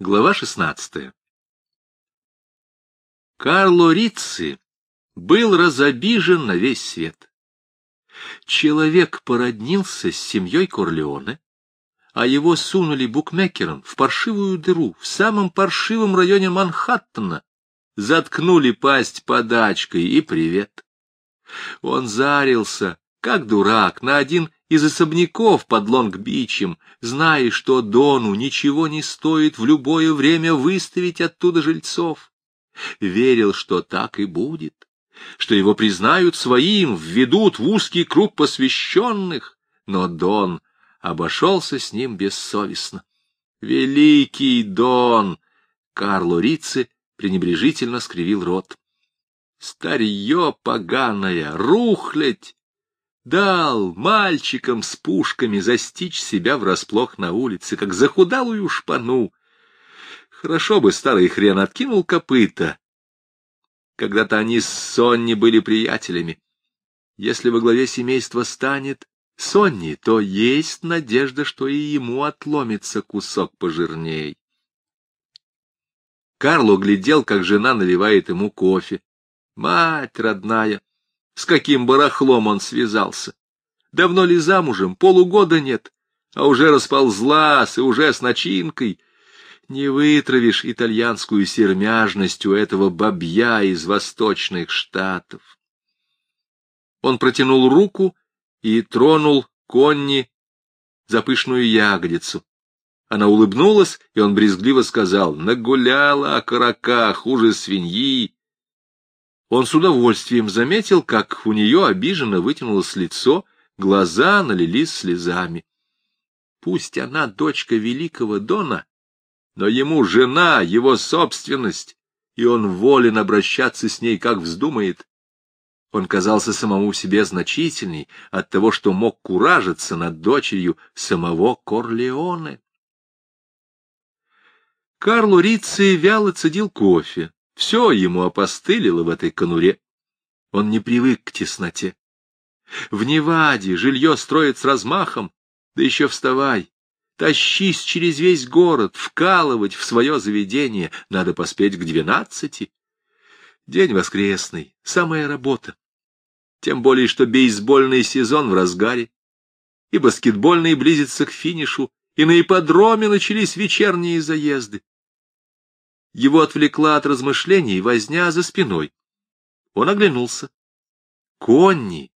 Глава шестнадцатая. Карло Рицци был разобижен на весь свет. Человек породнился с семьей Корлеоне, а его сунули букмекерам в паршивую дыру в самом паршивом районе Манхэттена, заткнули пасть подачкой и привет. Он зарился, как дурак, на один из особняков под Лонг-Бичем, зная, что Дону ничего не стоит в любое время выставить оттуда жильцов. Верил, что так и будет, что его признают своим, введут в узкий круг посвященных, но Дон обошелся с ним бессовестно. «Великий Дон!» Карло Рицци пренебрежительно скривил рот. «Старье поганое, рухлядь! Дал мальчикам с пушками застичь себя врасплох на улице, как захудалую шпану. Хорошо бы старый хрен откинул копыта. Когда-то они с Сонни были приятелями. Если во главе семейства станет Сонни, то есть надежда, что и ему отломится кусок пожирней. Карло глядел, как жена наливает ему кофе. Мать родная! С каким барахлом он связался? Давно ли замужем? Полугода нет, а уже расползлась и уже с начинкой. Не вытравишь итальянскую сермяжность у этого бабья из восточных штатов. Он протянул руку и тронул Конни за пышную ягодицу. Она улыбнулась, и он брезгливо сказал, «Нагуляла окорока, хуже свиньи, он с удовольствием заметил, как у нее обиженно вытянулось лицо, глаза налились слезами. Пусть она дочка великого Дона, но ему жена, его собственность, и он волен обращаться с ней, как вздумает. Он казался самому себе значительней от того, что мог куражиться над дочерью самого Корлеоне. Карло Рицци вяло цедил кофе, все ему опостылило в этой конуре. Он не привык к тесноте. В Неваде жилье строит с размахом, да еще вставай. Тащись через весь город, вкалывать в свое заведение, надо поспеть к двенадцати. День воскресный, самая работа. Тем более, что бейсбольный сезон в разгаре, и баскетбольный близится к финишу, и на ипподроме начались вечерние заезды. Его отвлекла от размышлений возня за спиной. Он оглянулся. Конни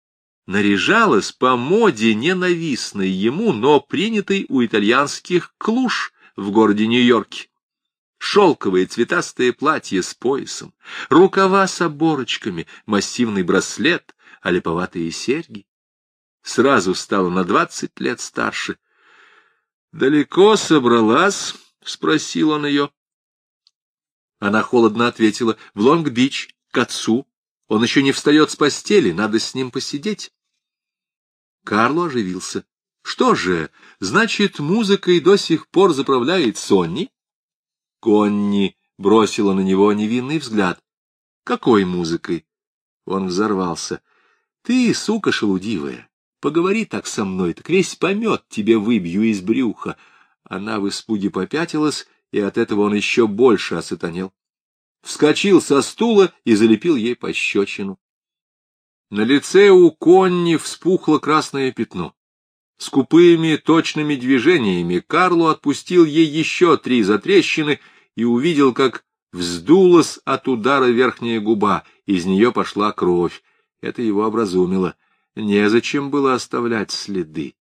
наряжалась по моде ненавистной ему, но принятой у итальянских клуш в городе Нью-Йорке. Шелковое цветастое платье с поясом, рукава с оборочками, массивный браслет, а серьги. Сразу стала на двадцать лет старше. «Далеко собралась?» — спросил он ее. Она холодно ответила, — в Лонг-Бич, к отцу. Он еще не встает с постели, надо с ним посидеть. Карло оживился. — Что же, значит, музыкой до сих пор заправляет Сонни? Конни бросила на него невинный взгляд. — Какой музыкой? Он взорвался. — Ты, сука шелудивая, поговори так со мной, так весь помет тебе выбью из брюха. Она в испуге попятилась и от этого он еще больше осатанел. Вскочил со стула и залепил ей пощечину. На лице у Конни вспухло красное пятно. Скупыми, точными движениями Карло отпустил ей еще три затрещины и увидел, как вздулась от удара верхняя губа, из нее пошла кровь. Это его образумило. Незачем было оставлять следы.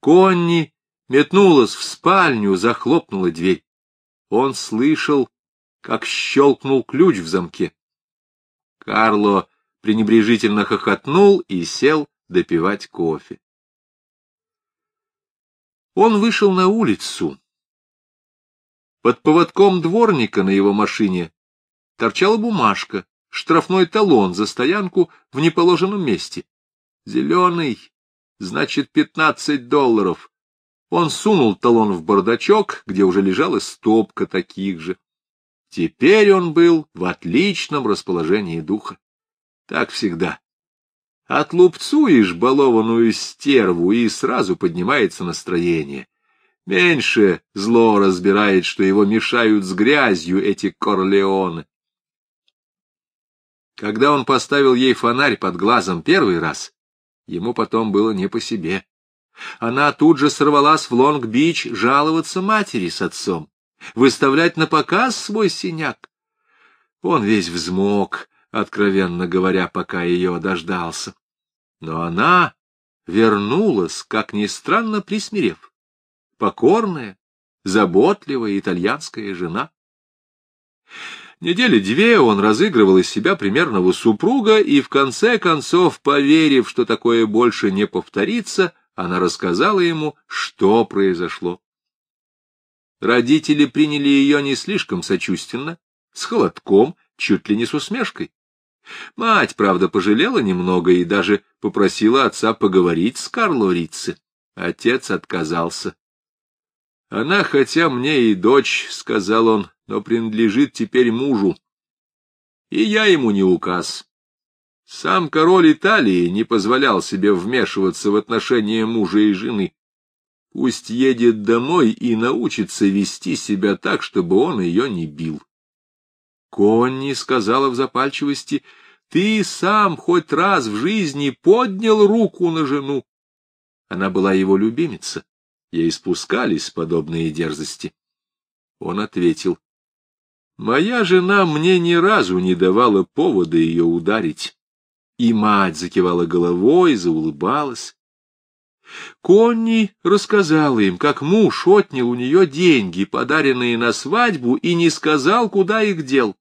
Конни метнулась в спальню, захлопнула дверь он слышал, как щелкнул ключ в замке. Карло пренебрежительно хохотнул и сел допивать кофе. Он вышел на улицу. Под поводком дворника на его машине торчала бумажка, штрафной талон за стоянку в неположенном месте. Зеленый, значит, пятнадцать долларов. Он сунул талон в бардачок, где уже лежала стопка таких же. Теперь он был в отличном расположении духа. Так всегда. Отлупцуешь балованную стерву, и сразу поднимается настроение. Меньше зло разбирает, что его мешают с грязью эти корлеоны. Когда он поставил ей фонарь под глазом первый раз, ему потом было не по себе. Она тут же сорвалась в Лонг-Бич жаловаться матери с отцом, выставлять на показ свой синяк. Он весь взмок, откровенно говоря, пока ее дождался. Но она вернулась, как ни странно, присмирев. Покорная, заботливая итальянская жена. Недели две он разыгрывал из себя примерного супруга, и в конце концов, поверив, что такое больше не повторится, она рассказала ему, что произошло. Родители приняли ее не слишком сочувственно, с холодком, чуть ли не с усмешкой. Мать, правда, пожалела немного и даже попросила отца поговорить с Карло Рицци. Отец отказался. «Она, хотя мне и дочь, — сказал он, — но принадлежит теперь мужу. И я ему не указ. Сам король Италии не позволял себе вмешиваться в отношения мужа и жены. Пусть едет домой и научится вести себя так, чтобы он ее не бил. Конни сказала в запальчивости, «Ты сам хоть раз в жизни поднял руку на жену». Она была его любимица, ей спускались подобные дерзости. Он ответил, «Моя жена мне ни разу не давала повода ее ударить». И мать закивала головой, заулыбалась. Конни рассказала им, как муж отнял у нее деньги, подаренные на свадьбу, и не сказал, куда их дел.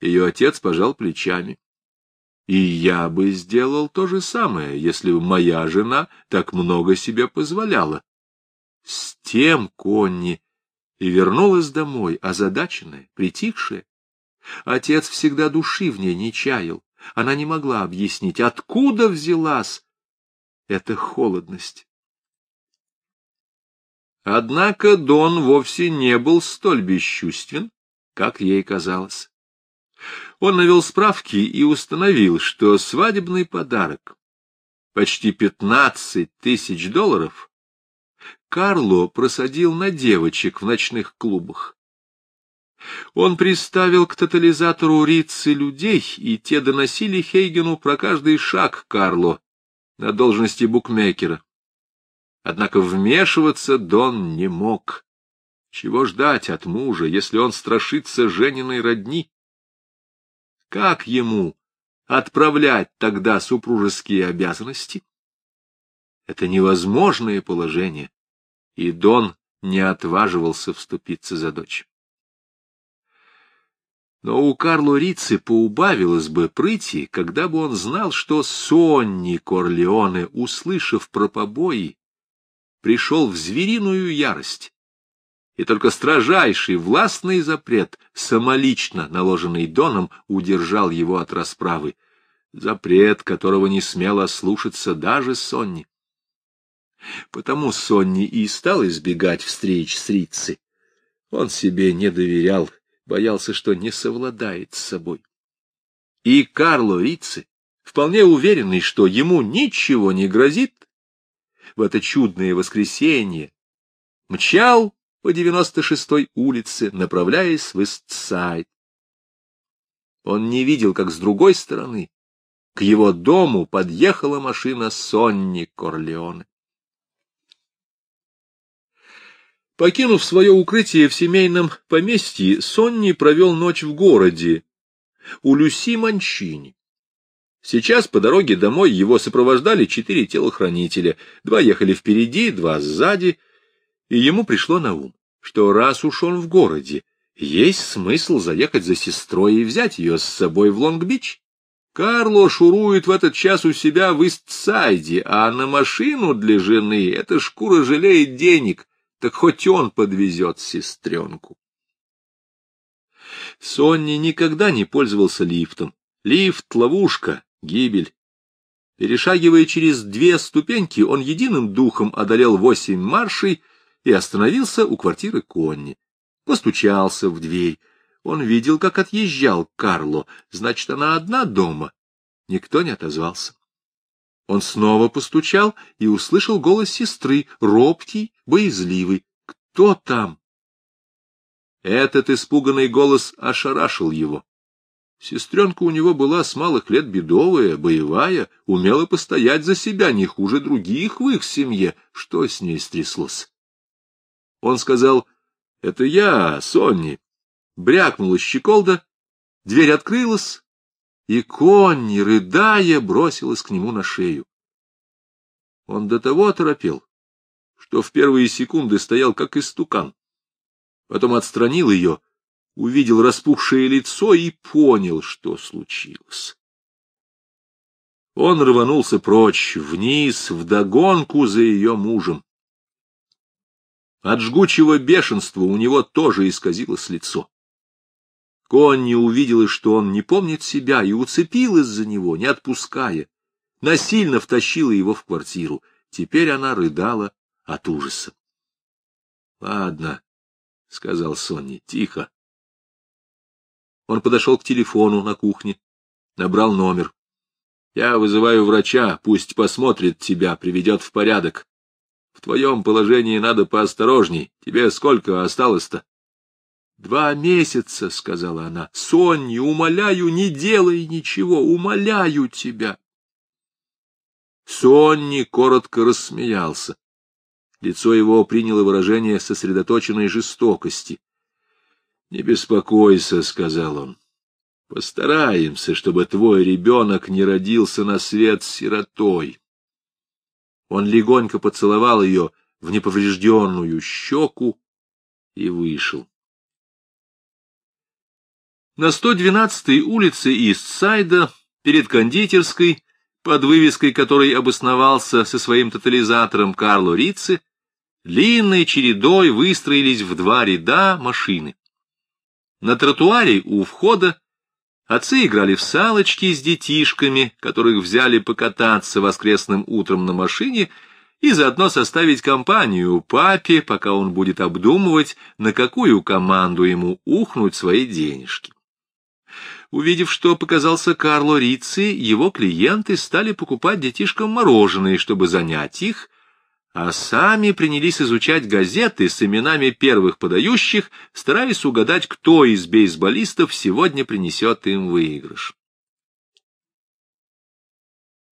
Ее отец пожал плечами. И я бы сделал то же самое, если бы моя жена так много себе позволяла. С тем Конни и вернулась домой, озадаченная, притихшая. Отец всегда души в ней не чаял. Она не могла объяснить, откуда взялась эта холодность. Однако Дон вовсе не был столь бесчувствен, как ей казалось. Он навел справки и установил, что свадебный подарок, почти пятнадцать тысяч долларов, Карло просадил на девочек в ночных клубах. Он приставил к тотализатору Рицы людей, и те доносили Хейгену про каждый шаг Карло на должности букмекера. Однако вмешиваться Дон не мог. Чего ждать от мужа, если он страшится жениной родни? Как ему отправлять тогда супружеские обязанности? Это невозможное положение, и Дон не отваживался вступиться за дочь. Но у Карло Рицци поубавилось бы прыти, когда бы он знал, что Сонни Корлеоне, услышав про побои, пришел в звериную ярость и только строжайший властный запрет, самолично наложенный Доном, удержал его от расправы, запрет, которого не смела слушаться даже Сонни. Потому Сонни и стал избегать встреч с Рицци. Он себе не доверял, боялся, что не совладает с собой. И Карло Рицци, вполне уверенный, что ему ничего не грозит, в это чудное воскресенье мчал по 96-й улице, направляясь в Истсайд. Он не видел, как с другой стороны к его дому подъехала машина Сонни Корлеоне. Покинув свое укрытие в семейном поместье, Сонни провел ночь в городе, у Люси Манчини. Сейчас по дороге домой его сопровождали четыре телохранителя, два ехали впереди, два сзади — и ему пришло на ум, что раз уж он в городе, есть смысл заехать за сестрой и взять ее с собой в Лонг-Бич. Карло шурует в этот час у себя в Истсайде, а на машину для жены эта шкура жалеет денег, так хоть он подвезет сестренку. Сонни никогда не пользовался лифтом. Лифт — ловушка, гибель. Перешагивая через две ступеньки, он единым духом одолел восемь маршей и остановился у квартиры Конни. Постучался в дверь. Он видел, как отъезжал Карло, значит, она одна дома. Никто не отозвался. Он снова постучал и услышал голос сестры, робкий, боязливый. «Кто там?» Этот испуганный голос ошарашил его. Сестренка у него была с малых лет бедовая, боевая, умела постоять за себя не хуже других в их семье. Что с ней стряслось? Он сказал, — Это я, Сонни. Брякнула щеколда, дверь открылась, и Конни, рыдая, бросилась к нему на шею. Он до того оторопел, что в первые секунды стоял как истукан. Потом отстранил ее, увидел распухшее лицо и понял, что случилось. Он рванулся прочь, вниз, вдогонку за ее мужем. От жгучего бешенства у него тоже исказилось лицо. Конни увидела, что он не помнит себя, и уцепилась за него, не отпуская. Насильно втащила его в квартиру. Теперь она рыдала от ужаса. — Ладно, — сказал Сонни, — тихо. Он подошел к телефону на кухне, набрал номер. — Я вызываю врача, пусть посмотрит тебя, приведет в порядок. В твоем положении надо поосторожней. Тебе сколько осталось-то? Два месяца, — сказала она. — Сонни, умоляю, не делай ничего, умоляю тебя. Сонни коротко рассмеялся. Лицо его приняло выражение сосредоточенной жестокости. — Не беспокойся, — сказал он. — Постараемся, чтобы твой ребенок не родился на свет сиротой. Он легонько поцеловал ее в неповрежденную щеку и вышел. На 112-й улице Ист-Сайда, перед кондитерской, под вывеской которой обосновался со своим тотализатором Карло Рицци, длинной чередой выстроились в два ряда машины. На тротуаре у входа отцы играли в салочки с детишками, которых взяли покататься воскресным утром на машине и заодно составить компанию папе, пока он будет обдумывать, на какую команду ему ухнуть свои денежки. Увидев, что показался Карло Рицци, его клиенты стали покупать детишкам мороженое, чтобы занять их, а сами принялись изучать газеты с именами первых подающих, стараясь угадать, кто из бейсболистов сегодня принесет им выигрыш.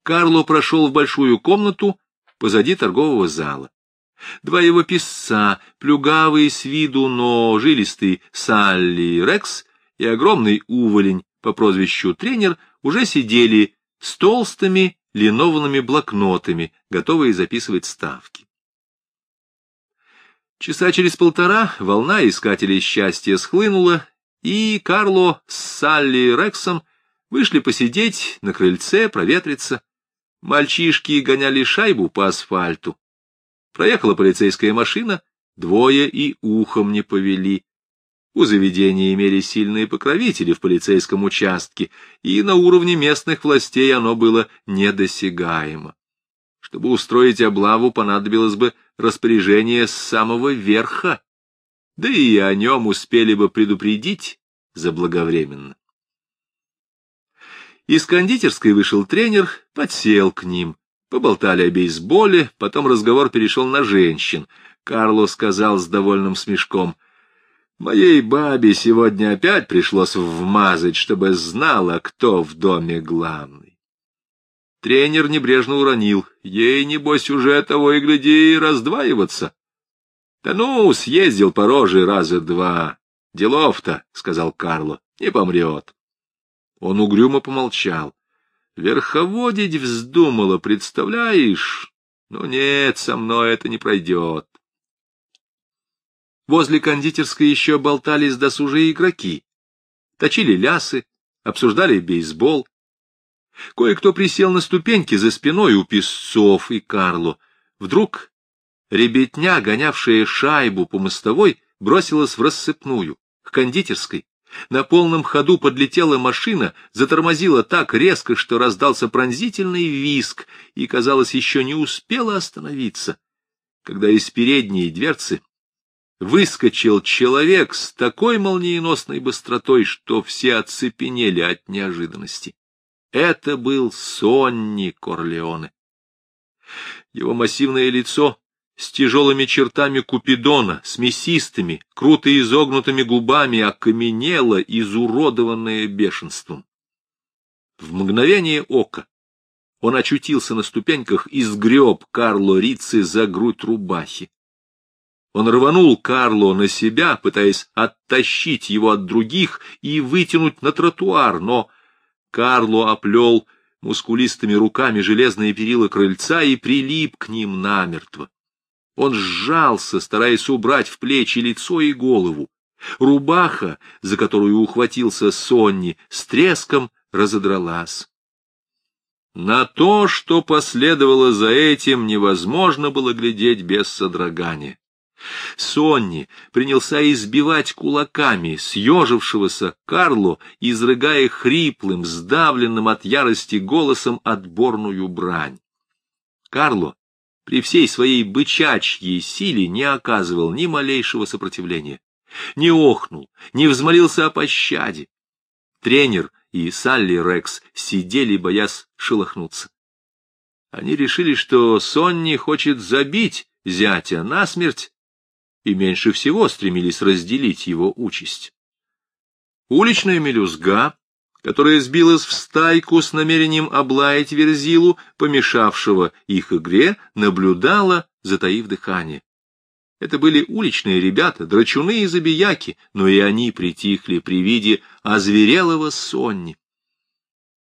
Карло прошел в большую комнату позади торгового зала. Два его писца, плюгавый с виду, но жилистый Салли Рекс и огромный уволень, по прозвищу тренер уже сидели с толстыми линованными блокнотами, готовые записывать ставки. Часа через полтора волна искателей счастья схлынула, и Карло с Салли Рексом вышли посидеть на крыльце, проветриться. Мальчишки гоняли шайбу по асфальту. Проехала полицейская машина, двое и ухом не повели. У заведения имели сильные покровители в полицейском участке, и на уровне местных властей оно было недосягаемо. Чтобы устроить облаву, понадобилось бы распоряжение с самого верха, да и о нем успели бы предупредить заблаговременно. Из кондитерской вышел тренер, подсел к ним. Поболтали о бейсболе, потом разговор перешел на женщин. Карло сказал с довольным смешком — Моей бабе сегодня опять пришлось вмазать, чтобы знала, кто в доме главный. Тренер небрежно уронил. Ей, небось, уже того и гляди раздваиваться. Да ну, съездил по роже раза два. Делов-то, — сказал Карло, — не помрет. Он угрюмо помолчал. Верховодить вздумала, представляешь? Ну нет, со мной это не пройдет. Возле кондитерской еще болтались досужие игроки. Точили лясы, обсуждали бейсбол. Кое-кто присел на ступеньки за спиной у Песцов и Карло. Вдруг ребятня, гонявшая шайбу по мостовой, бросилась в рассыпную, к кондитерской. На полном ходу подлетела машина, затормозила так резко, что раздался пронзительный виск, и, казалось, еще не успела остановиться, когда из передней дверцы выскочил человек с такой молниеносной быстротой, что все оцепенели от неожиданности. Это был Сонни Корлеоне. Его массивное лицо с тяжелыми чертами купидона, с мясистыми, круто изогнутыми губами окаменело, изуродованное бешенством. В мгновение ока он очутился на ступеньках и сгреб Карло Рицци за грудь рубахи. Он рванул Карло на себя, пытаясь оттащить его от других и вытянуть на тротуар, но Карло оплел мускулистыми руками железные перила крыльца и прилип к ним намертво. Он сжался, стараясь убрать в плечи лицо и голову. Рубаха, за которую ухватился Сонни, с треском разодралась. На то, что последовало за этим, невозможно было глядеть без содрогания. Сонни принялся избивать кулаками съежившегося Карло, изрыгая хриплым, сдавленным от ярости голосом отборную брань. Карло при всей своей бычачьей силе не оказывал ни малейшего сопротивления, не охнул, не взмолился о пощаде. Тренер и Салли Рекс сидели, боясь шелохнуться. Они решили, что Сонни хочет забить зятя насмерть, и меньше всего стремились разделить его участь. Уличная мелюзга, которая сбилась в стайку с намерением облаять Верзилу, помешавшего их игре, наблюдала, затаив дыхание. Это были уличные ребята, драчуны и забияки, но и они притихли при виде озверелого Сонни.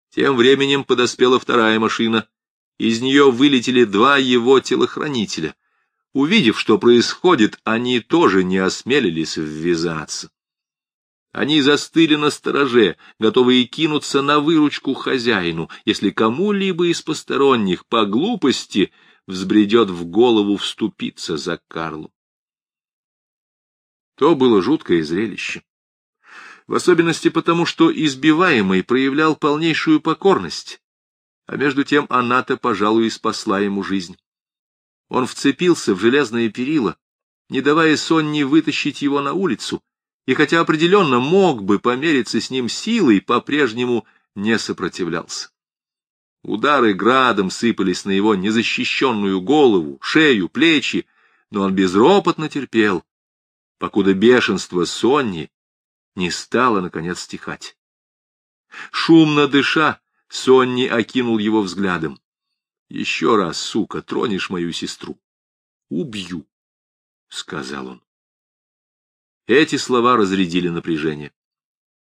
Тем временем подоспела вторая машина. Из нее вылетели два его телохранителя. Увидев, что происходит, они тоже не осмелились ввязаться. Они застыли на стороже, готовые кинуться на выручку хозяину, если кому-либо из посторонних по глупости взбредет в голову вступиться за Карлу. То было жуткое зрелище. В особенности потому, что избиваемый проявлял полнейшую покорность, а между тем она-то, пожалуй, спасла ему жизнь. Он вцепился в железные перила, не давая Сонни вытащить его на улицу, и хотя определенно мог бы помериться с ним силой, по-прежнему не сопротивлялся. Удары градом сыпались на его незащищенную голову, шею, плечи, но он безропотно терпел, покуда бешенство Сонни не стало, наконец, стихать. Шумно дыша, Сонни окинул его взглядом. — Еще раз, сука, тронешь мою сестру. — Убью, — сказал он. Эти слова разрядили напряжение.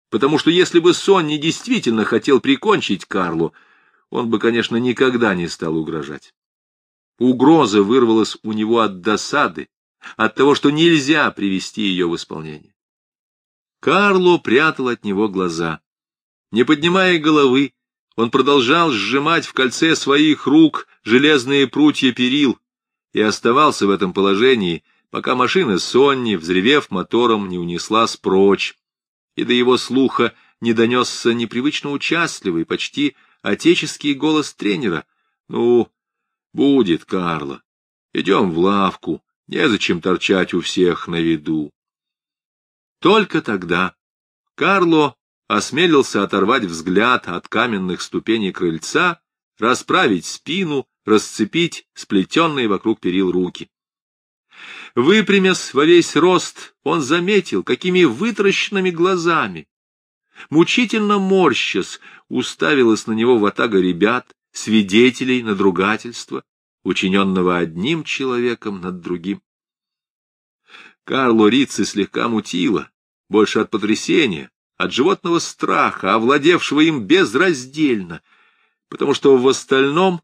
Потому что если бы Сонни действительно хотел прикончить Карлу, он бы, конечно, никогда не стал угрожать. Угроза вырвалась у него от досады, от того, что нельзя привести ее в исполнение. Карло прятал от него глаза. Не поднимая головы, он продолжал сжимать в кольце своих рук железные прутья перил и оставался в этом положении, пока машина Сонни, взревев мотором, не унеслась прочь, и до его слуха не донесся непривычно участливый, почти отеческий голос тренера. — Ну, будет, Карло, идем в лавку, Незачем торчать у всех на виду. Только тогда Карло осмелился оторвать взгляд от каменных ступеней крыльца, расправить спину, расцепить сплетенные вокруг перил руки. Выпрямясь во весь рост, он заметил, какими вытращенными глазами, мучительно морщась, уставилась на него ватага ребят, свидетелей надругательства, учиненного одним человеком над другим. Карло Рицци слегка мутило, больше от потрясения, от животного страха, овладевшего им безраздельно, потому что в остальном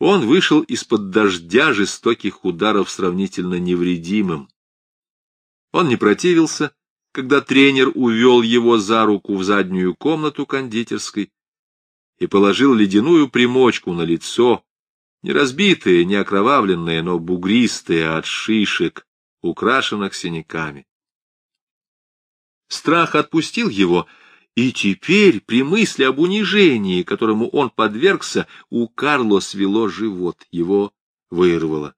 он вышел из-под дождя жестоких ударов сравнительно невредимым. Он не противился, когда тренер увел его за руку в заднюю комнату кондитерской и положил ледяную примочку на лицо, не разбитые, не окровавленные, но бугристые от шишек, украшенных синяками. Страх отпустил его, и теперь, при мысли об унижении, которому он подвергся, у Карло свело живот, его вырвало.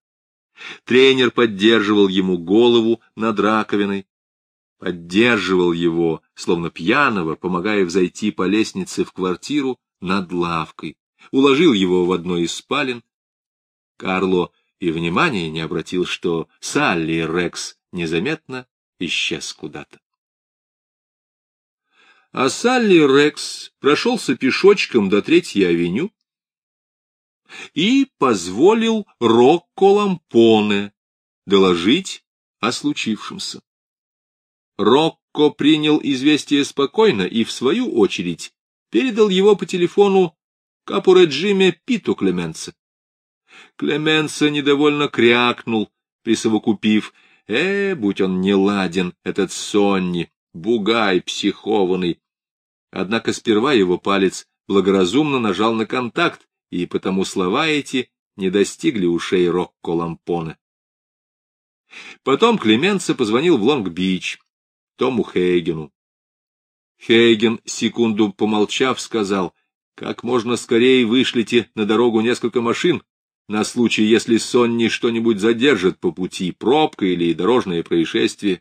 Тренер поддерживал ему голову над раковиной, поддерживал его, словно пьяного, помогая взойти по лестнице в квартиру над лавкой, уложил его в одной из спален Карло и внимания не обратил, что Салли Рекс незаметно исчез куда-то. А Салли Рекс прошелся пешочком до Третьей авеню и позволил Рокко Лампоне доложить о случившемся. Рокко принял известие спокойно и, в свою очередь, передал его по телефону Капуреджиме Питу Клеменце. Клеменце недовольно крякнул, присовокупив, «Э, будь он не ладен, этот Сонни, бугай психованный!» Однако сперва его палец благоразумно нажал на контакт, и потому слова эти не достигли ушей Рокко Лампоне. Потом Клеменце позвонил в Лонг-Бич, Тому Хейгену. Хейген, секунду помолчав, сказал, как можно скорее вышлите на дорогу несколько машин, на случай, если Сонни что-нибудь задержит по пути, пробка или дорожное происшествие.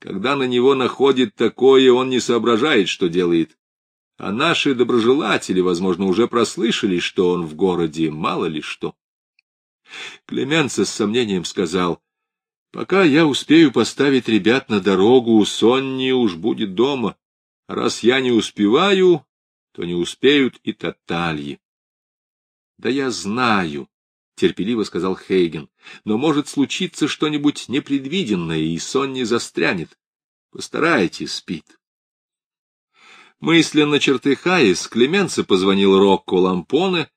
Когда на него находит такое, он не соображает, что делает. А наши доброжелатели, возможно, уже прослышали, что он в городе, мало ли что. Клеменца с сомнением сказал, «Пока я успею поставить ребят на дорогу, Сонни уж будет дома. Раз я не успеваю, то не успеют и татальи. — Да я знаю, — терпеливо сказал Хейген, — но может случиться что-нибудь непредвиденное, и сон не застрянет. Постарайтесь, спит. Мысленно чертыхаясь, Клеменце позвонил Рокко Лампоне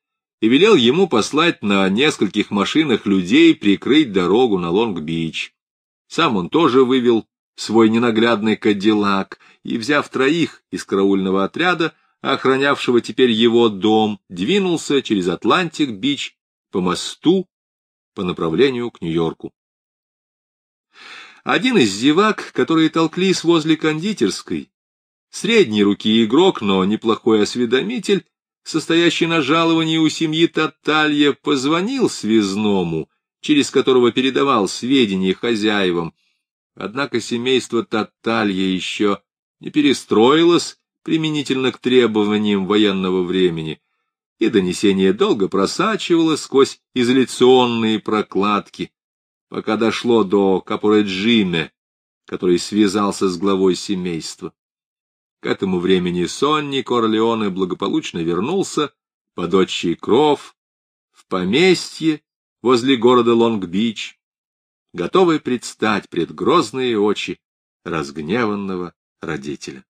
и велел ему послать на нескольких машинах людей прикрыть дорогу на Лонг-Бич. Сам он тоже вывел свой ненаглядный кадиллак и, взяв троих из караульного отряда, охранявшего теперь его дом, двинулся через Атлантик-Бич по мосту по направлению к Нью-Йорку. Один из зевак, которые толклись возле кондитерской, средней руки игрок, но неплохой осведомитель, состоящий на жаловании у семьи Таталья, позвонил связному, через которого передавал сведения хозяевам. Однако семейство Таталья еще не перестроилось применительно к требованиям военного времени, и донесение долго просачивалось сквозь изоляционные прокладки, пока дошло до Капуреджиме, который связался с главой семейства. К этому времени Сонни Корлеоне благополучно вернулся под отчий кров в поместье возле города Лонг-Бич, готовый предстать пред грозные очи разгневанного родителя.